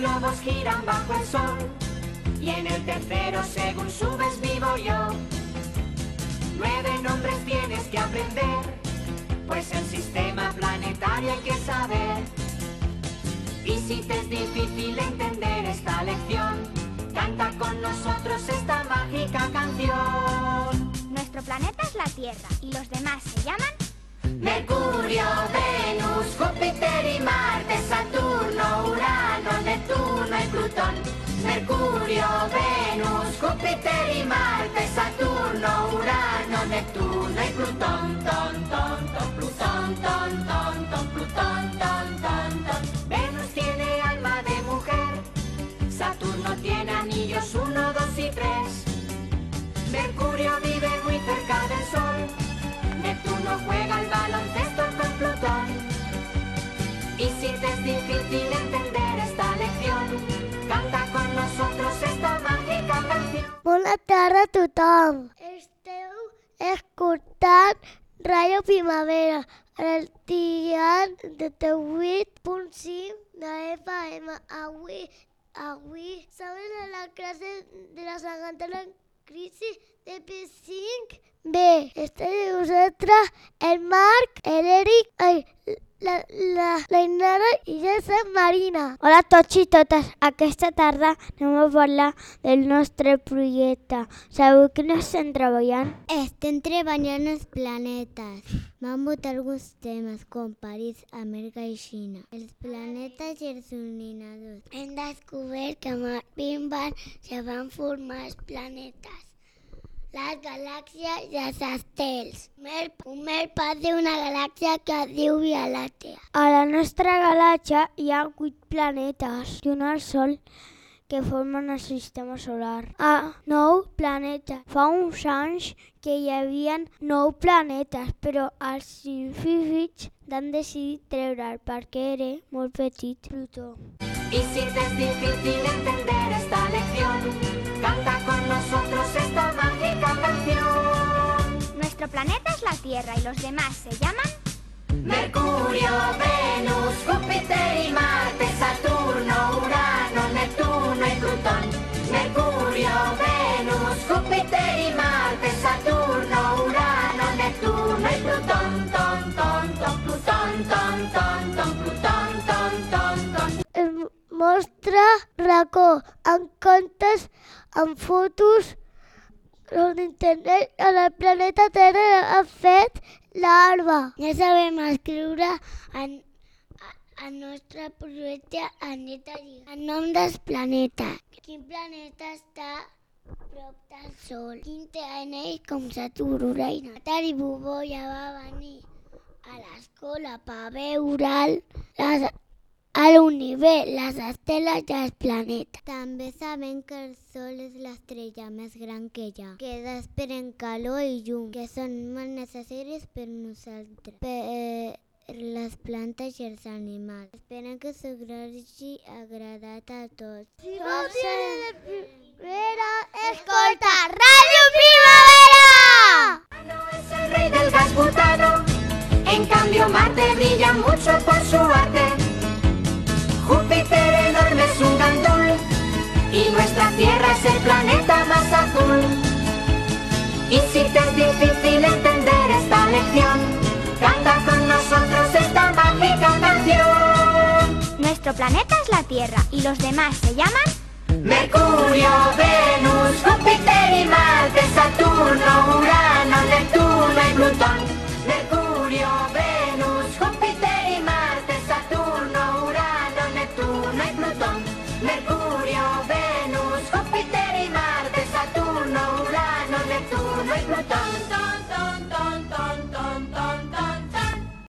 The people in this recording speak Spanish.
globos giran bajo el sol. Y en el tercero, según subes, vivo yo. Nueve nombres tienes que aprender, pues el sistema planetario hay que saber. Y si te es difícil entender esta lección, canta con nosotros esta mágica canción. Nuestro planeta es la Tierra y los demás se llaman Mercurio, Venus, Júpiter y Marte, Saturno, Urano, Plutón. Mercurio, Venus, Júpiter y Marte, Saturno, Urano, Neptuno y Plutón. Ton, ton, ton, Plutón, ton, ton, ton, Plutón, ton, ton, ton. Venus tiene alma de mujer, Saturno tiene anillos 1, 2 y 3. Mercurio vive muy cerca del Sol. Neptuno juega al baloncesto con Plutón. Y si te es difícil entender tarda a tothom. Esteu escoltant Rayo Primavera, el dial de 8.5 de FM. Avui, avui, saben a la classe de la Sagantana en crisi de P5? Bé, este de vosaltres, el Marc, l'Eric, la, la, la Inara i jo soc Marina. Hola a tots i totes. Aquesta tarda anem a parlar del nostre projecte. Sabeu que no estem treballant? Estem treballant els planetes. Vam votar alguns temes com París, Amèrica i Xina. Els planetes i els ordinadors. Hem descobert que amb el Big Bang se van formar els planetes, les galàxies i els estels. Mer, un mer pas d'una galàxia que es diu Via Làctea. A la nostra galàxia hi ha vuit planetes i un al Sol que formen el sistema solar. Ah, nou planetes. Fa uns anys que hi havia nou planetes, però els científics han decidit treure'l perquè era molt petit. Plutó. Y si te es difícil entender esta lección, canta con nosotros esta canción. Nuestro planeta es la Tierra y los demás se llaman Mercurio, Venus, Júpiter y Marte, Saturno, Urano, Neptuno y Plutón. Mercurio, Venus, Júpiter y Marte, Saturno, Urano, Neptuno y Plutón. Ton, ton, ton, Plutón, ton, ton, ton, Plutón, ton, ton, ton. El mostra racó amb contes, amb fotos, on internet en el planeta Terra ha fet l'arba. Ja sabem escriure en, el nostre projecte en lletra lliga. El nom dels planetes. Quin planeta està a prop del Sol? Quin té anells com Saturn, Urano? Atari Bubó ja va venir a l'escola per veure'l les, a l'univers, les estel·les i els planetes. També sabem que el Sol és l'estrella més gran que hi ha, que desprèn calor i llum, que són molt necessaris per nosaltres, per les plantes i els animals. Esperem que us hagi agradat a tots. Si vols ser de primera, escolta Ràdio Primavera! No es el rey del gas butano, en cambio Marte brilla mucho por su arte. Tierra es el planeta más azul. Y si te es difícil entender esta lección, canta con nosotros esta mágica canción. Nuestro planeta es la Tierra y los demás se llaman Mercurio, Venus, Júpiter y Marte, Saturno, Urano, Neptuno Make my diamonds